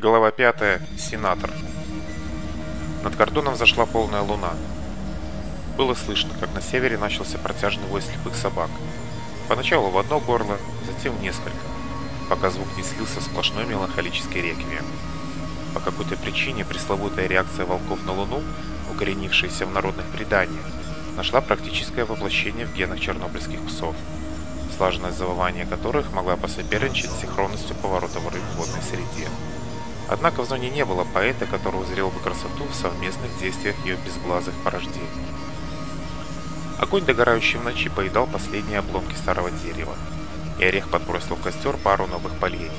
Глава 5. Сенатор. Над кордоном зашла полная луна. Было слышно, как на севере начался протяжный вой слепых собак. Поначалу в одно горло, затем в несколько, пока звук не слился сплошной меланхолической реквием. По какой-то причине пресловутая реакция волков на луну, укоренившаяся в народных преданиях, нашла практическое воплощение в генах чернобыльских псов, слаженность завывания которых могла посоперничать с синхронностью поворотов рыб в водной среде. Однако в зоне не было поэта, который узрел бы красоту в совместных действиях ее безглазых порождений. Огонь, догорающий в ночи, поедал последние обломки старого дерева, и орех подбросил в костер пару новых поленьев.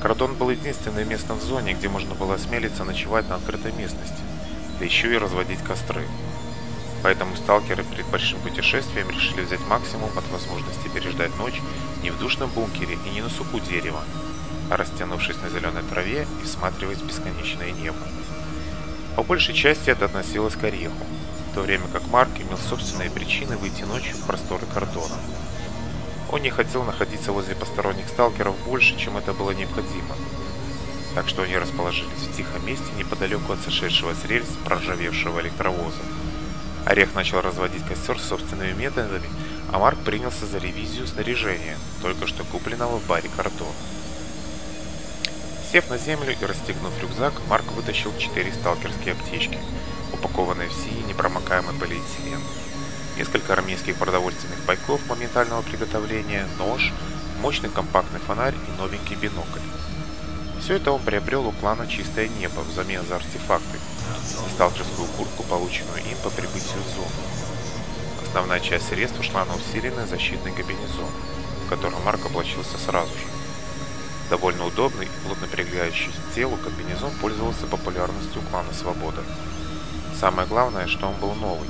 Кордон был единственным местом в зоне, где можно было осмелиться ночевать на открытой местности, да еще и разводить костры. Поэтому сталкеры перед большим путешествием решили взять максимум от возможности переждать ночь не в душном бункере и не на суку дерева, растянувшись на зеленой траве и всматриваясь в бесконечное небо. По большей части это относилось к ореху, в то время как Марк имел собственные причины выйти ночью в просторы кордона. Он не хотел находиться возле посторонних сталкеров больше, чем это было необходимо, так что они расположились в тихом месте неподалеку от сошедшего с рельс проржавевшего электровоза. Орех начал разводить костер собственными методами, а Марк принялся за ревизию снаряжения, только что купленного в баре картона. Сев на землю и расстегнув рюкзак, Марк вытащил четыре сталкерские аптечки, упакованные в синий непромокаемый полиэтилен. Несколько армейских продовольственных пайков моментального приготовления, нож, мощный компактный фонарь и новенький бинокль. Все это он приобрел у клана «Чистое небо» взамен за артефакты и сталкерскую куртку, полученную им по прибытию в зону. Основная часть средств ушла на усиленный защитный габинезон, в котором Марк облачился сразу же довольно удобный и плотно прилегающий к телу комбинезон пользовался популярностью у клана «Свобода». Самое главное, что он был новый,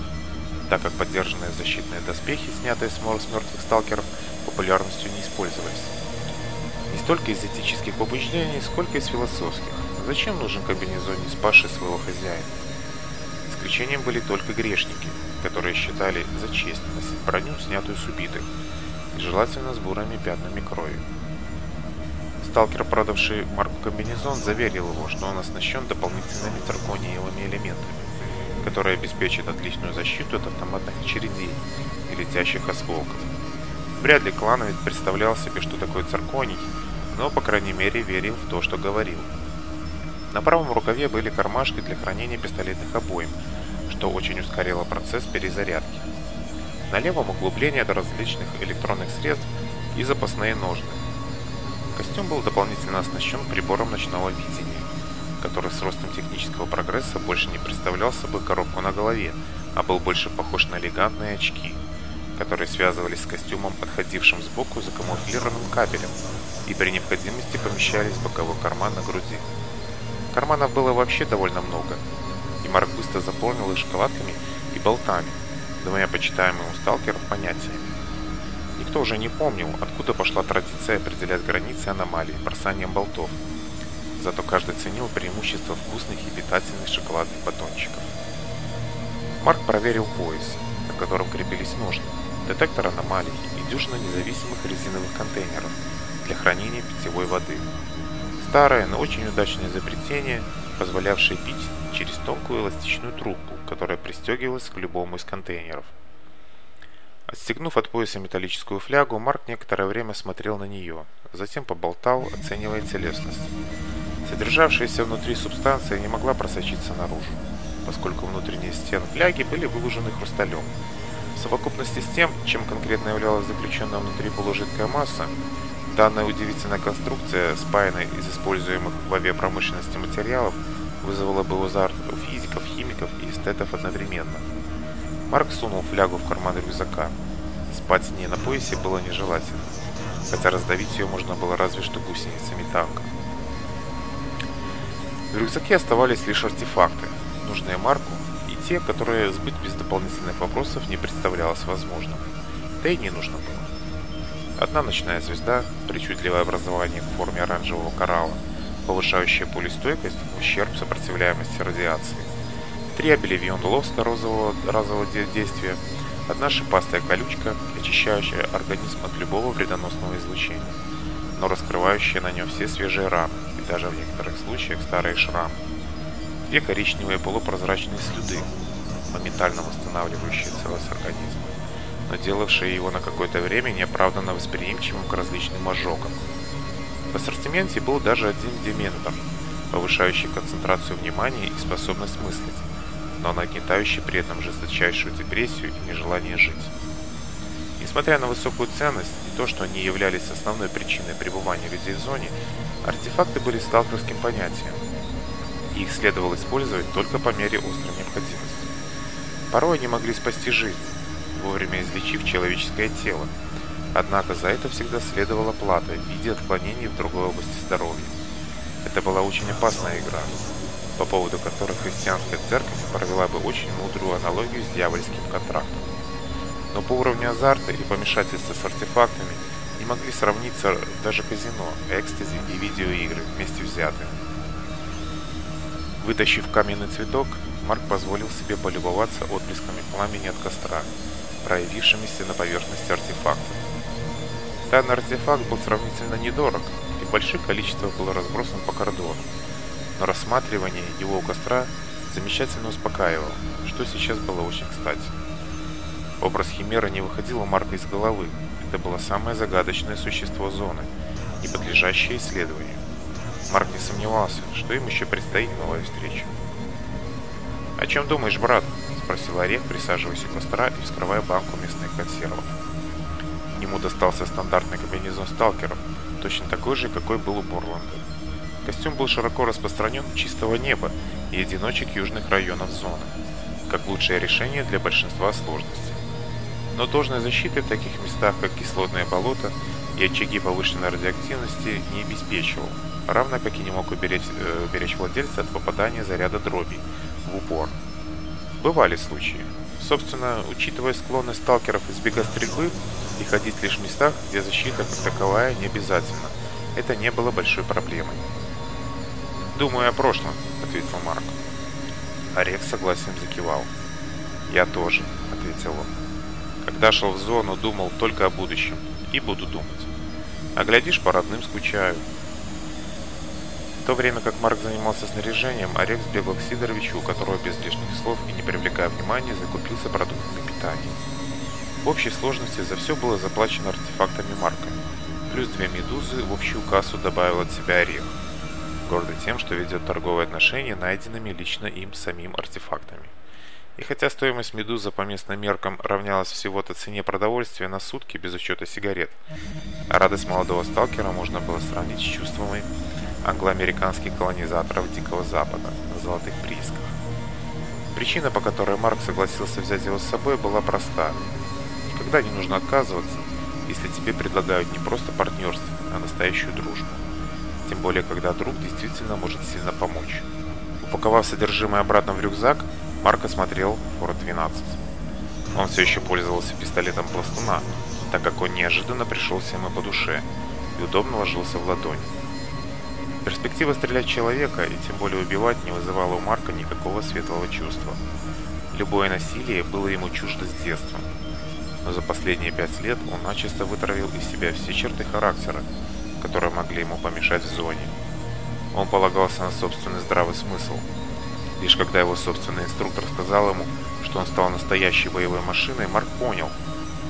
так как поддержанные защитные доспехи, снятые с морс мертвых сталкеров, популярностью не использовались. Не столько из этических побуждений, сколько из философских. Зачем нужен комбинезон, не спасший своего хозяина? Исключением были только грешники, которые считали за честь носить броню, снятую с убитых, желательно с бурыми пятнами крови. Сталкер, продавший марку комбинезон, заверил его, что он оснащен дополнительными циркониевыми элементами, которые обеспечат отличную защиту от автоматных очередей и летящих осколков. Вряд ли клановец представлял себе, что такое цирконий, но, по крайней мере, верил в то, что говорил. На правом рукаве были кармашки для хранения пистолетных обоим, что очень ускорило процесс перезарядки. На левом углубление до различных электронных средств и запасные ножны. Костюм был дополнительно оснащен прибором ночного видения, который с ростом технического прогресса больше не представлял собой коробку на голове, а был больше похож на элегантные очки, которые связывались с костюмом, отходившим сбоку за камуфлированным кабелем, и при необходимости помещались в боковой карман на груди. Карманов было вообще довольно много, и Марк быстро заполнил их шоколадками и болтами, двумя почитаемым у сталкеров понятиями. Никто уже не помнил, откуда пошла традиция определять границы аномалий бросанием болтов. Зато каждый ценил преимущество вкусных и питательных шоколадных батончиков. Марк проверил пояс, на котором крепились ножны, детектор аномалий и дюжина независимых резиновых контейнеров для хранения питьевой воды. Старое, но очень удачное изобретение, позволявшее пить через тонкую эластичную трубку, которая пристегивалась к любому из контейнеров – Отстегнув от пояса металлическую флягу, Марк некоторое время смотрел на нее, затем поболтал, оценивая целесность. Содержавшаяся внутри субстанция не могла просочиться наружу, поскольку внутренние стены фляги были выложены хрусталем. В совокупности с тем, чем конкретно являлась заключенная внутри полужидкая масса, данная удивительная конструкция, спаянная из используемых в авиапромышленности материалов, вызвала бы узар у физиков, химиков и эстетов одновременно – Марк сунул флягу в карман рюкзака. Спать с ней на поясе было нежелательно, хотя раздавить ее можно было разве что гусеницами танка. В рюкзаке оставались лишь артефакты, нужные Марку, и те, которые сбыть без дополнительных вопросов не представлялось возможным. Да и не нужно было. Одна ночная звезда, причудливое образование в форме оранжевого коралла, повышающая пулестойкость в ущерб сопротивляемости радиации требовали и лоста розового, разового действия. Одна шипастая колючка, очищающая организм от любого вредоносного излучения, но раскрывающая на нем все свежие раны и даже в некоторых случаях старые шрамы. Две коричневые полупрозрачные следы, моментально восстанавливающие целость организма, но делавшие его на какое-то время неоправданно восприимчивым к различным ожогам. В ассортименте был даже один дементор, повышающий концентрацию внимания и способность мыслить нагнетающий при этом жесточайшую депрессию и нежелание жить. Несмотря на высокую ценность и то, что они являлись основной причиной пребывания людей в зоне, артефакты были сталкерским понятием, и их следовало использовать только по мере острой необходимости. Порой они могли спасти жизнь, вовремя излечив человеческое тело, однако за это всегда следовала плата в виде отклонений в другой области здоровья. Это была очень опасная игра, по поводу которых христианская церковь провела бы очень мудрую аналогию с дьявольским контрактом. Но по уровню азарта и помешательства с артефактами не могли сравниться даже казино, экстази и видеоигры вместе взятые. Вытащив каменный цветок, Марк позволил себе полюбоваться отблесками пламени от костра, проявившимися на поверхности артефакта. Данный артефакт был сравнительно недорог, и большое количество было разбросано по кордону, но рассматривание его у костра замечательно успокаивало, что сейчас было очень кстати. Образ Химеры не выходил у Марка из головы, это было самое загадочное существо зоны, не подлежащее исследованию. Марк не сомневался, что им еще предстоит новая встреча. «О чем думаешь, брат?» – спросил Орех, присаживаясь у костра и вскрывая банку местных консервов. Нему достался стандартный комбинезон сталкеров, точно такой же, какой был у Борланда. Костюм был широко распространен чистого неба и одиночек южных районов зоны, как лучшее решение для большинства сложностей. Но должной защиты в таких местах, как кислотное болото и очаги повышенной радиоактивности, не обеспечивал, равно как и не мог уберечь, э, уберечь владельца от попадания заряда дроби в упор. Бывали случаи. Собственно, учитывая склонность сталкеров избегать стрельбы и ходить лишь в местах, где защита как таковая не обязательно, это не было большой проблемой. Думаю о прошлом, ответил Марк. Орех согласен закивал. Я тоже, ответил он. Когда шел в зону, думал только о будущем. И буду думать. А глядишь, по родным скучаю. В то время как Марк занимался снаряжением, Орех сбегал к Сидоровичу, у которого без лишних слов и не привлекая внимания закупился продуктами питания. В общей сложности за все было заплачено артефактами Марка. Плюс две медузы в общую кассу добавил от себя орех гордый тем, что ведет торговые отношения найденными лично им самим артефактами. И хотя стоимость «Медуза» по местным меркам равнялась всего-то цене продовольствия на сутки без учета сигарет, а радость молодого сталкера можно было сравнить с чувствами англоамериканских колонизаторов Дикого Запада на золотых приисках. Причина, по которой Марк согласился взять его с собой, была проста. Никогда не нужно отказываться, если тебе предлагают не просто партнерство, а настоящую дружбу тем более когда друг действительно может сильно помочь. Упаковав содержимое обратно в рюкзак, Марко смотрел город 12. Он все еще пользовался пистолетом пластуна, так как он неожиданно пришелся ему по душе и удобно ложился в ладонь. Перспектива стрелять человека и тем более убивать не вызывала у Марка никакого светлого чувства. Любое насилие было ему чуждо с детства. Но за последние пять лет он начисто вытравил из себя все черты характера, которые могли ему помешать в зоне. Он полагался на собственный здравый смысл. Лишь когда его собственный инструктор сказал ему, что он стал настоящей боевой машиной, Марк понял,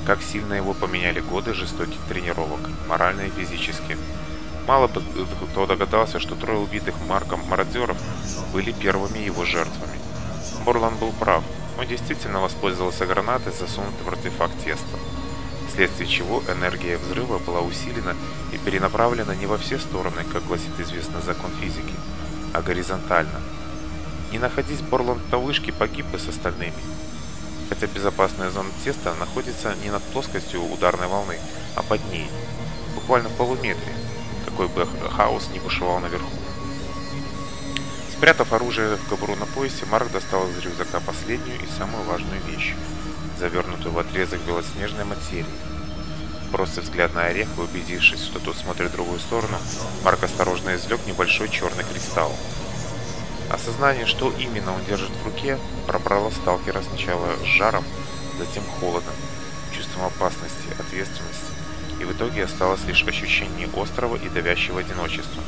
как сильно его поменяли годы жестоких тренировок, морально и физически. Мало кто догадался, что трое убитых Марком мародеров были первыми его жертвами. Борлан был прав, он действительно воспользовался гранатой, засунутой в артефакт теста вследствие чего энергия взрыва была усилена и перенаправлена не во все стороны, как гласит известный закон физики, а горизонтально. Не находясь Борланд на вышке, погиб бы с остальными. Хотя безопасная зона теста находится не над плоскостью ударной волны, а под ней, буквально в полуметре, какой бы хаос не бушевал наверху. Спрятав оружие в кобуру на поясе, Марк достал из рюкзака последнюю и самую важную вещь завернутую в отрезок белоснежной материи. Просто взгляд на орех, убедившись, что тот смотрит в другую сторону, Марк осторожно извлек небольшой черный кристалл. Осознание, что именно он держит в руке, пробрало сталкера сначала с жаром, затем холодом, чувством опасности, ответственности, и в итоге осталось лишь ощущение острого и давящего одиночества.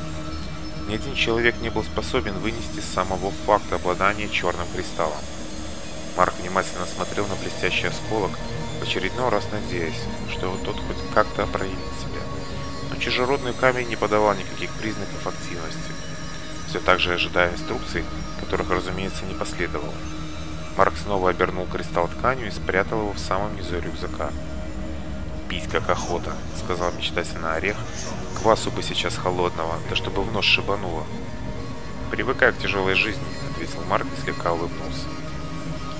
Ни один человек не был способен вынести самого факта обладания черным кристаллом. Марк внимательно смотрел на блестящий осколок, в очередной раз надеясь, что тот хоть как-то проявит себя. Но чужеродный камень не подавал никаких признаков активности, все так же ожидая инструкций, которых, разумеется, не последовало. Марк снова обернул кристалл тканью и спрятал его в самом низу рюкзака. «Пить как охота», — сказал мечтательно Орех. «Квасу бы сейчас холодного, да чтобы в нос шибануло». «Привыкай к тяжелой жизни», — ответил Марк и слегка улыбнулся.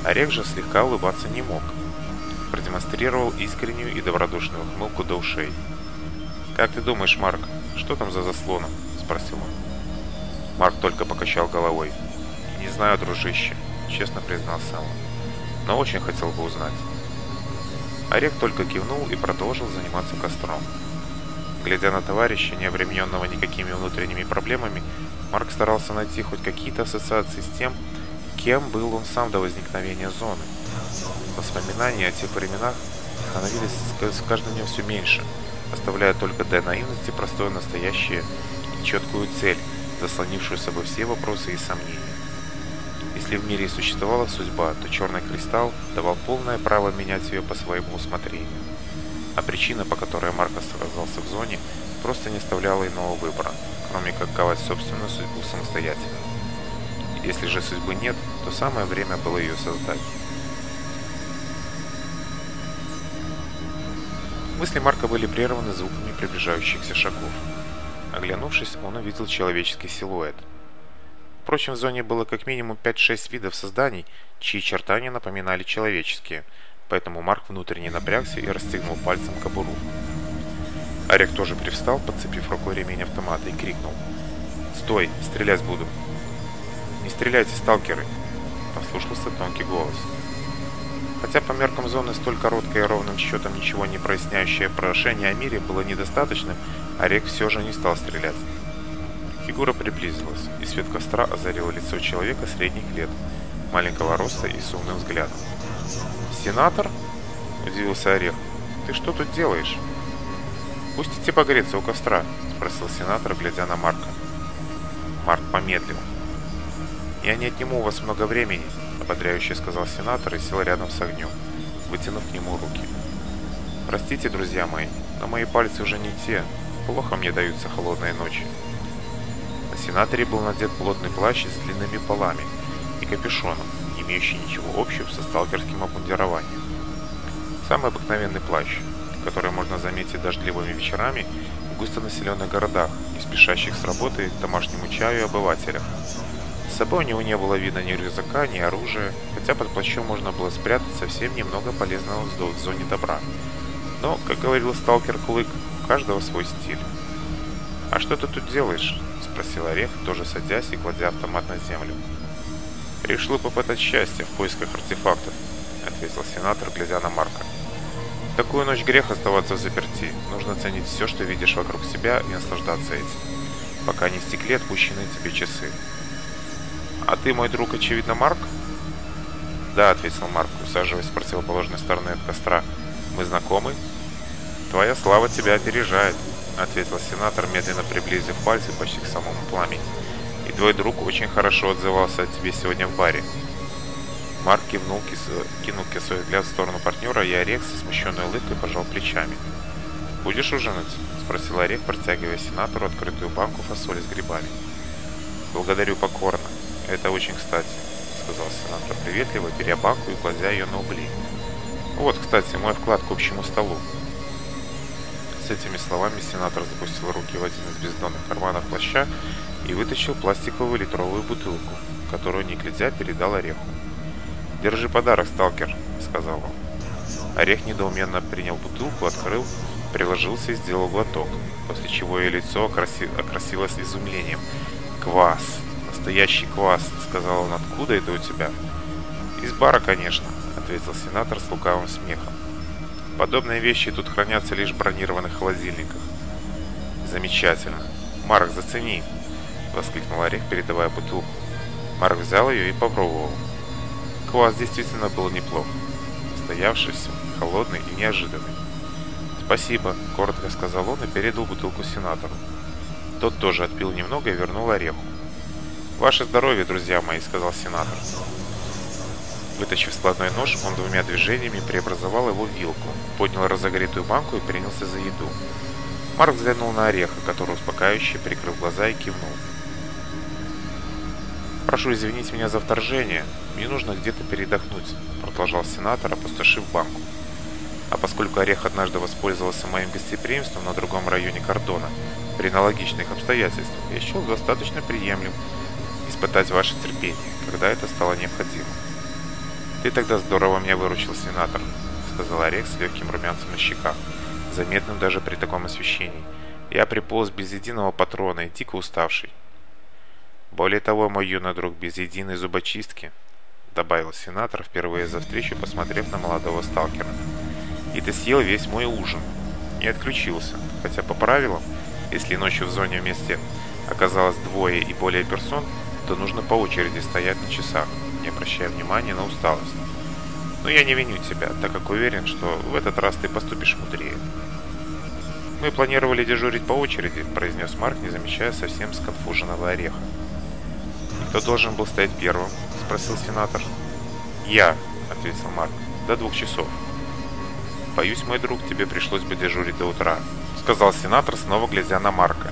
А же слегка улыбаться не мог. Продемонстрировал искреннюю и добродушную хмылку до ушей. «Как ты думаешь, Марк, что там за заслоном?» – спросил он. Марк только покачал головой. «Не знаю, дружище», – честно признался он. «Но очень хотел бы узнать». Орек а только кивнул и продолжил заниматься костром. Глядя на товарища, не обремененного никакими внутренними проблемами, Марк старался найти хоть какие-то ассоциации с тем, кем был он сам до возникновения зоны. Воспоминания о тех временах становились с каждым днем все меньше, оставляя только для наивности простое настоящее и четкую цель, заслонившую собой все вопросы и сомнения. Если в мире и существовала судьба, то черный кристалл давал полное право менять ее по своему усмотрению. А причина, по которой Маркос оказался в зоне, просто не оставляла иного выбора, кроме как ковать собственную судьбу самостоятельно. Если же судьбы нет, то самое время было ее создать. Мысли Марка были прерваны звуками приближающихся шагов. Оглянувшись, он увидел человеческий силуэт. Впрочем, в зоне было как минимум 5-6 видов созданий, чьи чертания напоминали человеческие, поэтому Марк внутренне напрягся и расстегнул пальцем кобуру. Арик тоже привстал, подцепив рукой ремень автомата и крикнул. «Стой! Стрелять буду!» Не стреляйте, сталкеры!» — послушался тонкий голос. Хотя по меркам зоны столь короткое и ровным счетом ничего не проясняющее прошение о мире было недостаточным, Орек а все же не стал стрелять. Фигура приблизилась, и свет костра озарил лицо человека средних лет, маленького роста и с умным взглядом. «Сенатор?» – удивился Орех. «Ты что тут делаешь?» «Пустите погреться у костра», – спросил сенатор, глядя на Марка. Марк помедлил. Я не отниму у вас много времени, ободряюще сказал сенатор и сел рядом с огнем, вытянув к нему руки. Простите, друзья мои, но мои пальцы уже не те. Плохо мне даются холодные ночи. На сенаторе был надет плотный плащ с длинными полами и капюшоном, не имеющий ничего общего со сталкерским обмундированием. Самый обыкновенный плащ, который можно заметить дождливыми вечерами в густонаселенных городах и спешащих с работы к домашнему чаю обывателях – собой у него не было видно ни рюкзака, ни оружия, хотя под плащом можно было спрятать совсем немного полезного в зоне добра. Но, как говорил сталкер Клык, у каждого свой стиль. «А что ты тут делаешь?» – спросил Орех, тоже садясь и кладя автомат на землю. «Решил попытать счастье в поисках артефактов», – ответил сенатор, глядя на Марка. В «Такую ночь грех оставаться в заперти. Нужно ценить все, что видишь вокруг себя и наслаждаться этим, пока не стекли отпущенные тебе часы. А ты, мой друг, очевидно, Марк? Да, ответил Марк, усаживаясь в противоположной стороны от костра. Мы знакомы? Твоя слава тебя опережает, ответил сенатор, медленно приблизив пальцы почти к самому пламени. И твой друг очень хорошо отзывался о тебе сегодня в баре. Марк кивнул, кинул косой взгляд в сторону партнера, и Орек со смущенной улыбкой пожал плечами. «Будешь ужинать?» – спросил Орек, протягивая сенатору открытую банку фасоли с грибами. «Благодарю покорно», это очень кстати, сказал сенатор приветливо, беря баку и кладя ее на угли. Вот, кстати, мой вклад к общему столу. С этими словами сенатор запустил руки в один из бездонных карманов плаща и вытащил пластиковую литровую бутылку, которую, не глядя, передал Ореху. «Держи подарок, сталкер», — сказал он. Орех недоуменно принял бутылку, открыл, приложился и сделал глоток, после чего ее лицо окраси... окрасилось изумлением. «Квас!» настоящий квас", сказал он. «Откуда это у тебя?» «Из бара, конечно», — ответил сенатор с лукавым смехом. «Подобные вещи тут хранятся лишь в бронированных холодильниках». «Замечательно. Марк, зацени», — воскликнул Орех, передавая бутылку. Марк взял ее и попробовал. Квас действительно был неплох. Стоявшийся, холодный и неожиданный. «Спасибо», — коротко сказал он и передал бутылку сенатору. Тот тоже отпил немного и вернул ореху. «Ваше здоровье, друзья мои», — сказал сенатор. Вытащив складной нож, он двумя движениями преобразовал его в вилку, поднял разогретую банку и принялся за еду. Марк взглянул на ореха, который успокаивающе прикрыл глаза и кивнул. «Прошу извинить меня за вторжение. Мне нужно где-то передохнуть», — продолжал сенатор, опустошив банку. А поскольку Орех однажды воспользовался моим гостеприимством на другом районе кордона, при аналогичных обстоятельствах, я счел достаточно приемлемым испытать ваше терпение, когда это стало необходимо. «Ты тогда здорово меня выручил, сенатор», — сказал Орек с легким румянцем на щеках, заметным даже при таком освещении. «Я приполз без единого патрона и дико уставший». «Более того, мой юный друг, без единой зубочистки», — добавил сенатор, впервые за встречу посмотрев на молодого сталкера. «И ты съел весь мой ужин и отключился, хотя по правилам, если ночью в зоне вместе оказалось двое и более персон, правда, нужно по очереди стоять на часах, не обращая внимания на усталость. Но я не виню тебя, так как уверен, что в этот раз ты поступишь мудрее. Мы планировали дежурить по очереди, произнес Марк, не замечая совсем сконфуженного ореха. «Кто должен был стоять первым?» – спросил сенатор. «Я», – ответил Марк, – «до двух часов». «Боюсь, мой друг, тебе пришлось бы дежурить до утра», – сказал сенатор, снова глядя на Марка.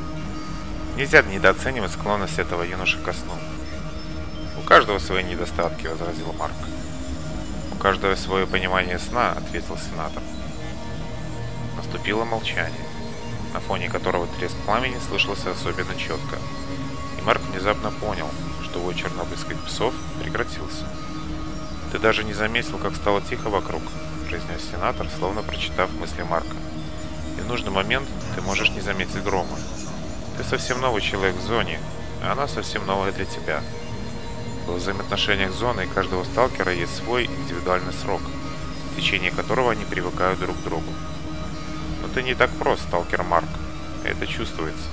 Нельзя недооценивать склонность этого юноши ко сну. «У каждого свои недостатки», — возразил Марк. «У каждого свое понимание сна», — ответил сенатор. Наступило молчание, на фоне которого треск пламени слышался особенно четко. И Марк внезапно понял, что вой чернобыльских псов прекратился. «Ты даже не заметил, как стало тихо вокруг», — произнес сенатор, словно прочитав мысли Марка. «И в нужный момент ты можешь не заметить грома». Ты совсем новый человек в зоне, а она совсем новая для тебя. В взаимоотношениях зоны каждого сталкера есть свой индивидуальный срок, в течение которого они привыкают друг к другу. Но ты не так прост, сталкер Марк. Это чувствуется.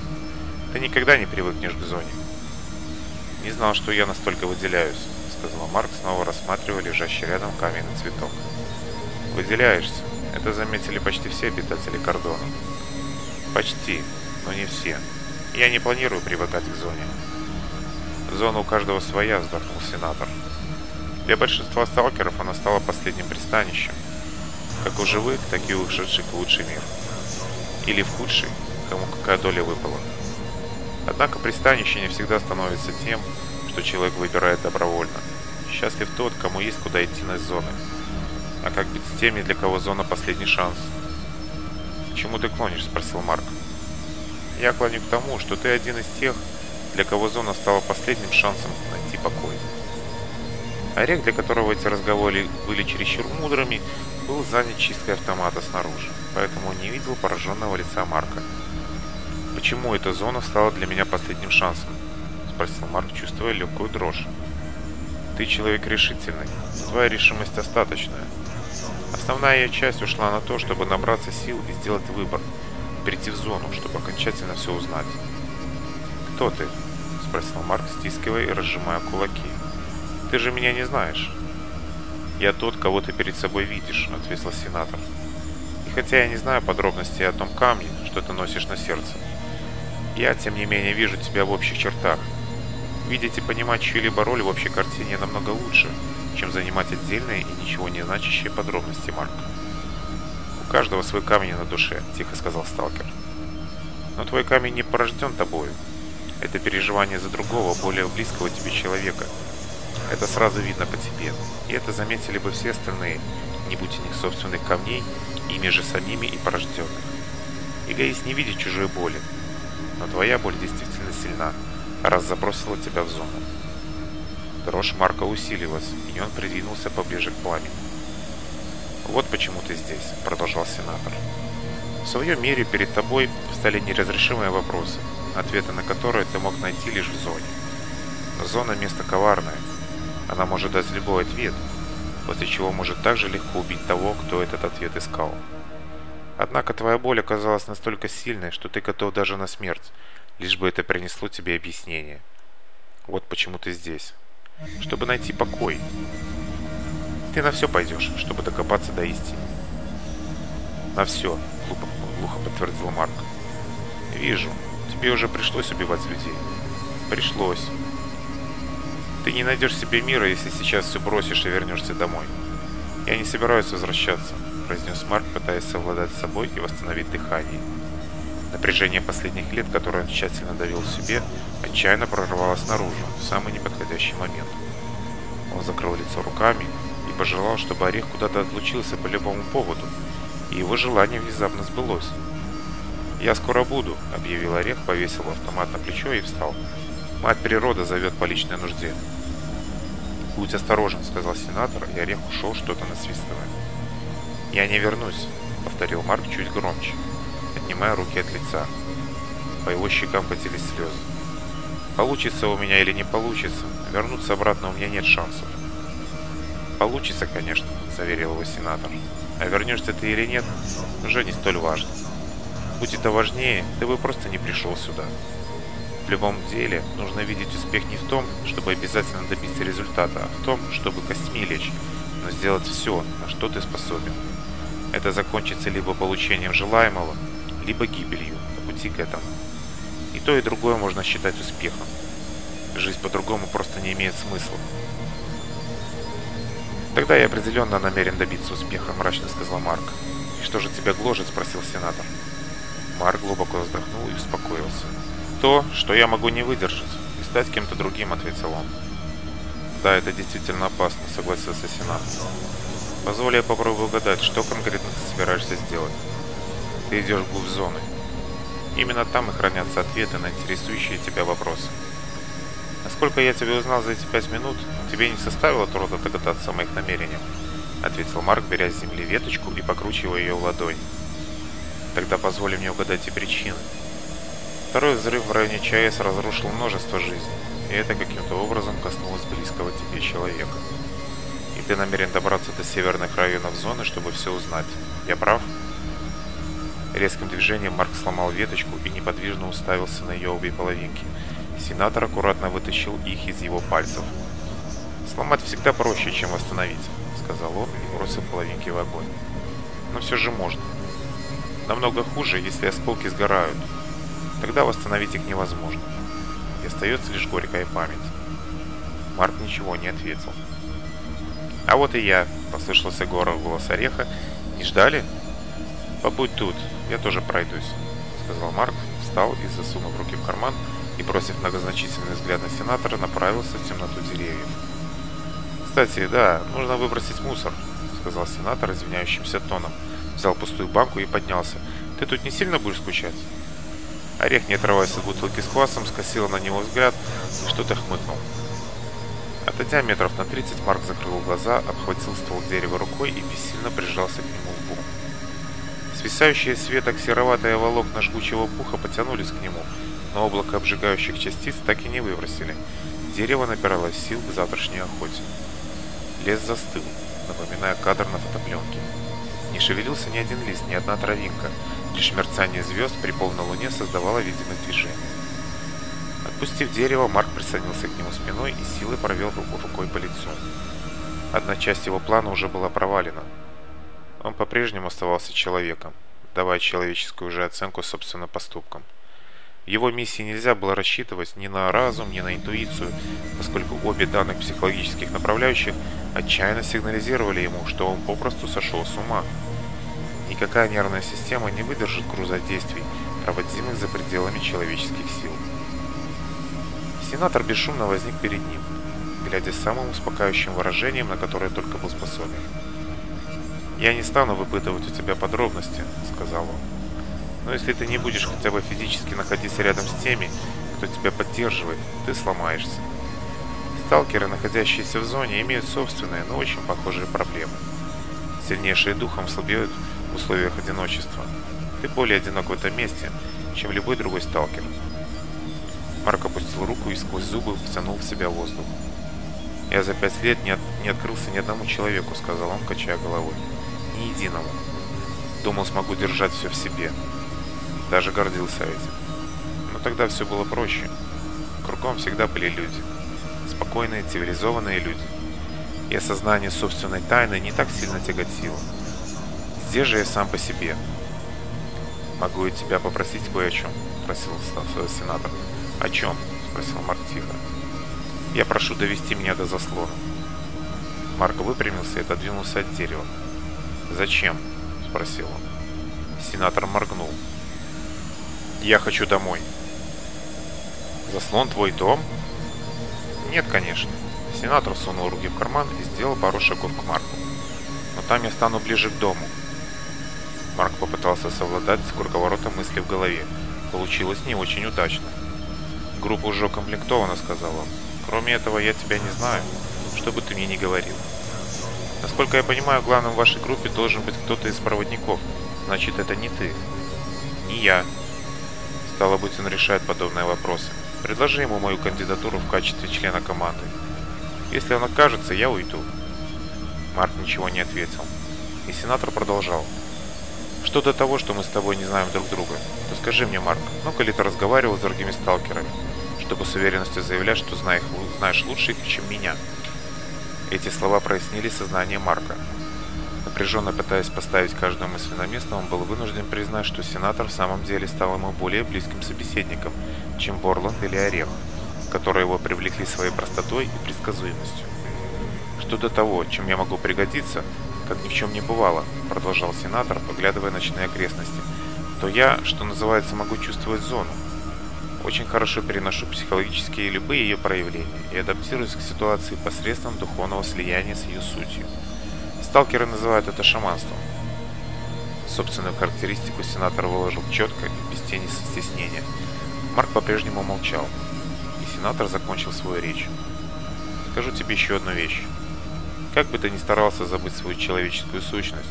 Ты никогда не привыкнешь к зоне. Не знал, что я настолько выделяюсь, сказал Марк, снова рассматривая лежащий рядом каменный цветок. Выделяешься. Это заметили почти все обитатели кордона. Почти, но не все. Я не планирую привыкать к зоне. Зона у каждого своя, вздохнул сенатор. Для большинства сталкеров она стала последним пристанищем. Как у живых, так и у ушедших в лучший мир. Или в худший, кому какая доля выпала. Однако пристанище не всегда становится тем, что человек выбирает добровольно. Счастлив тот, кому есть куда идти на зоны. А как быть с теми, для кого зона последний шанс? «К чему ты клонишь?» – спросил Марк. Я клоню к тому, что ты один из тех, для кого зона стала последним шансом найти покой. Орех, а для которого эти разговоры были чересчур мудрыми, был занят чисткой автомата снаружи, поэтому не видел пораженного лица Марка. «Почему эта зона стала для меня последним шансом?» – спросил Марк, чувствуя легкую дрожь. «Ты человек решительный, твоя решимость достаточная. Основная ее часть ушла на то, чтобы набраться сил и сделать выбор – перейти в зону, чтобы окончательно все узнать. «Кто ты?» – спросил Марк, стискивая и разжимая кулаки. «Ты же меня не знаешь». «Я тот, кого ты перед собой видишь», – ответил сенатор. «И хотя я не знаю подробностей о том камне, что ты носишь на сердце, я, тем не менее, вижу тебя в общих чертах. Видеть и понимать чью-либо роль в общей картине намного лучше, чем занимать отдельные и ничего не значащие подробности Марка» каждого свой камень на душе», — тихо сказал сталкер. «Но твой камень не порожден тобою. Это переживание за другого, более близкого тебе человека. Это сразу видно по тебе. И это заметили бы все остальные, не будь у них собственных камней, ими же самими и порожденных. Илеис не видит чужой боли. Но твоя боль действительно сильна, раз забросила тебя в зону. Дрожь Марка усилилась, и он придвинулся поближе к пламени. Вот почему ты здесь, продолжал сенатор. В своем мире перед тобой встали неразрешимые вопросы, ответы на которые ты мог найти лишь в зоне. Но зона – место коварное. Она может дать любой ответ, после чего может также легко убить того, кто этот ответ искал. Однако твоя боль оказалась настолько сильной, что ты готов даже на смерть, лишь бы это принесло тебе объяснение. Вот почему ты здесь. Чтобы найти покой ты на все пойдешь, чтобы докопаться до истины. На все, глупо, глухо подтвердил Марк. Вижу, тебе уже пришлось убивать людей. Пришлось. Ты не найдешь себе мира, если сейчас все бросишь и вернешься домой. Я не собираюсь возвращаться, произнес Марк, пытаясь совладать с собой и восстановить дыхание. Напряжение последних лет, которое он тщательно давил в себе, отчаянно прорвалось наружу в самый неподходящий момент. Он закрыл лицо руками и пожелал, чтобы Орех куда-то отлучился по любому поводу, и его желание внезапно сбылось. «Я скоро буду», — объявил Орех, повесил автомат на плечо и встал. «Мать природа зовет по личной нужде». «Будь осторожен», — сказал сенатор, и Орех ушел, что-то насвистывая. «Я не вернусь», — повторил Марк чуть громче, отнимая руки от лица. По его щекам катились слезы. «Получится у меня или не получится, вернуться обратно у меня нет шансов получится, конечно», — заверил его сенатор. «А вернешься ты или нет, уже не столь важно. Будь это важнее, ты бы просто не пришел сюда. В любом деле нужно видеть успех не в том, чтобы обязательно добиться результата, а в том, чтобы костьми лечь, но сделать все, на что ты способен. Это закончится либо получением желаемого, либо гибелью на пути к этому. И то, и другое можно считать успехом. Жизнь по-другому просто не имеет смысла. Тогда я определенно намерен добиться успеха, мрачно сказал Марк. И что же тебя гложет, спросил сенатор. Марк глубоко вздохнул и успокоился. То, что я могу не выдержать и стать кем-то другим, ответил он. Да, это действительно опасно, согласился сенатор. Позволь я попробую угадать, что конкретно ты собираешься сделать. Ты идешь вглубь зоны. Именно там и хранятся ответы на интересующие тебя вопросы. Насколько я тебя узнал за эти пять минут, тебе не составило труда догадаться о моих намерениях, ответил Марк, беря с земли веточку и покручивая ее в ладонь. Тогда позволи мне угадать и причины. Второй взрыв в районе ЧАЭС разрушил множество жизней, и это каким-то образом коснулось близкого тебе человека. И ты намерен добраться до северных районов зоны, чтобы все узнать. Я прав? Резким движением Марк сломал веточку и неподвижно уставился на ее обе половинки – Сенатор аккуратно вытащил их из его пальцев. «Сломать всегда проще, чем восстановить», — сказал он и бросил половинки в огонь. «Но все же можно. Намного хуже, если осколки сгорают. Тогда восстановить их невозможно. И остается лишь горькая память». Марк ничего не ответил. «А вот и я», — послышался горов голос Ореха. «Не ждали?» «Побудь тут, я тоже пройдусь», — сказал Марк, встал и, засунув руки в карман, бросив многозначительный взгляд на сенатора, направился в темноту деревьев. «Кстати, да, нужно выбросить мусор», — сказал сенатор извиняющимся тоном. Взял пустую банку и поднялся. «Ты тут не сильно будешь скучать?» Орех, не отрываясь от бутылки с квасом, скосил на него взгляд и что-то хмыкнул. Отойдя метров на 30, Марк закрыл глаза, обхватил ствол дерева рукой и бессильно прижался к нему лбом. Свисающие с веток сероватые волокна жгучего пуха потянулись к нему — но облако обжигающих частиц так и не выбросили. Дерево набирало сил к завтрашней охоте. Лес застыл, напоминая кадр на фотопленке. Не шевелился ни один лист, ни одна травинка. Лишь мерцание звезд при полной луне создавало видимость движения. Отпустив дерево, Марк присоединился к нему спиной и силой провел рукой по лицу. Одна часть его плана уже была провалена. Он по-прежнему оставался человеком, давая человеческую же оценку собственным поступкам. В его миссии нельзя было рассчитывать ни на разум, ни на интуицию, поскольку обе данных психологических направляющих отчаянно сигнализировали ему, что он попросту сошел с ума. Никакая нервная система не выдержит груза действий, проводимых за пределами человеческих сил. Сенатор бесшумно возник перед ним, глядя самым Но если ты не будешь хотя бы физически находиться рядом с теми, кто тебя поддерживает, ты сломаешься. Сталкеры, находящиеся в зоне, имеют собственные, но очень похожие проблемы. Сильнейшие духом слабеют в условиях одиночества. Ты более одинок в этом месте, чем любой другой сталкер. Марк опустил руку и сквозь зубы втянул в себя воздух. «Я за пять лет не, от... не открылся ни одному человеку», — сказал он, качая головой. «Ни единому. Думал, смогу держать все в себе. Даже гордился этим. Но тогда все было проще. Кругом всегда были люди. Спокойные, цивилизованные люди. И осознание собственной тайны не так сильно тяготило. Здесь же я сам по себе. «Могу я тебя попросить кое о чем?» – просил э, сенатор. «О чем?» – спросил Марк тихо. «Я прошу довести меня до заслона». Марк выпрямился и отодвинулся от дерева. «Зачем?» – спросил он. Сенатор моргнул. Я хочу домой. Заслон твой дом? Нет, конечно. Сенатор сунул руки в карман и сделал пару шагов к Марку. Но там я стану ближе к дому. Марк попытался совладать с круговоротом мысли в голове. Получилось не очень удачно. Группа уже комплектована, сказал он. Кроме этого, я тебя не знаю, что бы ты мне ни говорил. Насколько я понимаю, главным в вашей группе должен быть кто-то из проводников. Значит, это не ты. Не я, стало быть, он решает подобные вопросы. Предложи ему мою кандидатуру в качестве члена команды. Если он окажется, я уйду». Марк ничего не ответил. И сенатор продолжал. «Что до того, что мы с тобой не знаем друг друга, то скажи мне, Марк, ну ли ты разговаривал с другими сталкерами, чтобы с уверенностью заявлять, что знаешь, знаешь лучше их, чем меня?» Эти слова прояснили сознание Марка напряженно пытаясь поставить каждую мысль на место, он был вынужден признать, что сенатор в самом деле стал ему более близким собеседником, чем Борланд или Орех, которые его привлекли своей простотой и предсказуемостью. «Что до того, чем я могу пригодиться, как ни в чем не бывало», — продолжал сенатор, поглядывая ночные окрестности, «то я, что называется, могу чувствовать зону. Очень хорошо переношу психологические и любые ее проявления и адаптируюсь к ситуации посредством духовного слияния с ее сутью». Сталкеры называют это шаманством. Собственную характеристику сенатор выложил четко и без тени стеснения. Марк по-прежнему молчал, и сенатор закончил свою речь. Скажу тебе еще одну вещь. Как бы ты ни старался забыть свою человеческую сущность,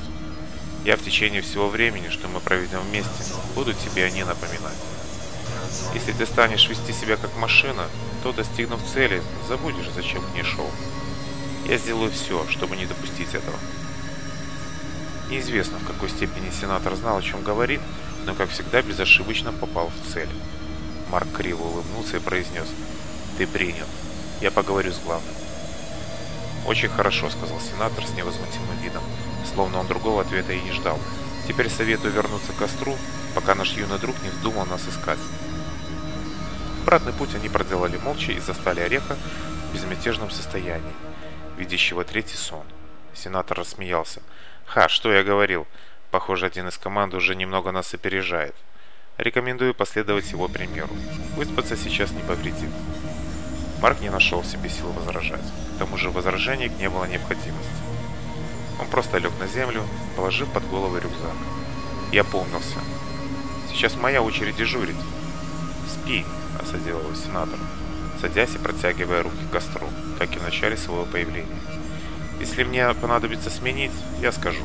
я в течение всего времени, что мы проведем вместе, буду тебе о ней напоминать. Если ты станешь вести себя как машина, то, достигнув цели, забудешь, зачем к ней шел. Я сделаю все, чтобы не допустить этого. Неизвестно, в какой степени сенатор знал, о чем говорит, но, как всегда, безошибочно попал в цель. Марк криво улыбнулся и произнес. «Ты принял. Я поговорю с главным». «Очень хорошо», — сказал сенатор с невозмутимым видом, словно он другого ответа и не ждал. «Теперь советую вернуться к костру, пока наш юный друг не вздумал нас искать». Обратный путь они проделали молча и застали Ореха в безмятежном состоянии. видящего третий сон. Сенатор рассмеялся. «Ха, что я говорил? Похоже, один из команды уже немного нас опережает. Рекомендую последовать его примеру. Выспаться сейчас не повредит». Марк не нашел в себе сил возражать. К тому же возражений не было необходимости. Он просто лег на землю, положив под голову рюкзак. Я помнился. Сейчас садясь и протягивая руки к костру, как и в начале своего появления. «Если мне понадобится сменить, я скажу».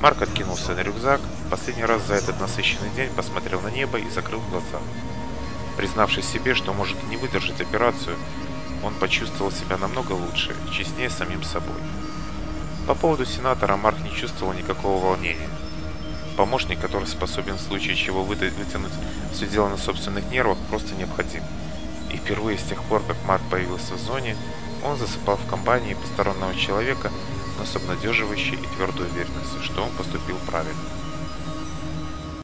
Марк откинулся на рюкзак, последний раз за этот насыщенный день посмотрел на небо и закрыл глаза. Признавшись себе, что может не выдержать операцию, он почувствовал себя намного лучше, честнее самим собой. По поводу сенатора Марк не чувствовал никакого волнения. Помощник, который способен в случае чего вытянуть все дело на собственных нервах, просто необходим и впервые с тех пор, как Марк появился в зоне, он засыпал в компании постороннего человека, но с обнадеживающей и твердой уверенностью, что он поступил правильно.